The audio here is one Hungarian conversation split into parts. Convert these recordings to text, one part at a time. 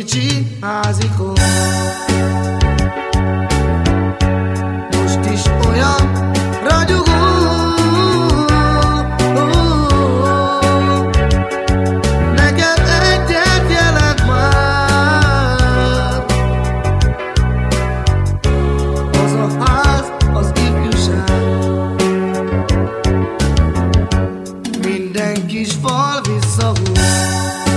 kicsi házikon. Most is olyan ragyogó, neked egyet jelent már. Az a ház, az ifjúság, minden kis fal visszahúz.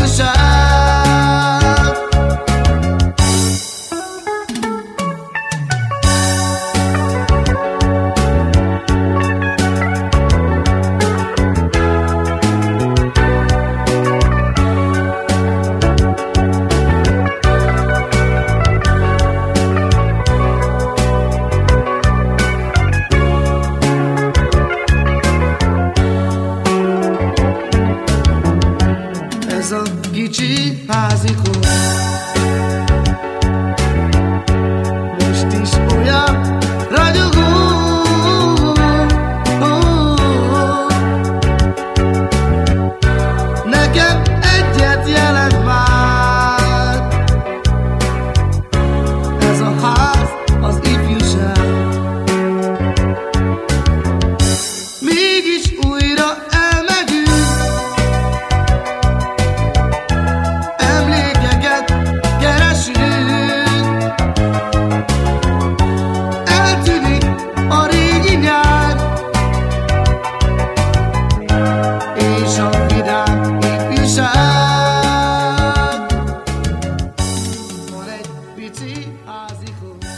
Vidám ifjúság a kicsi házikon Most is olyan As hijos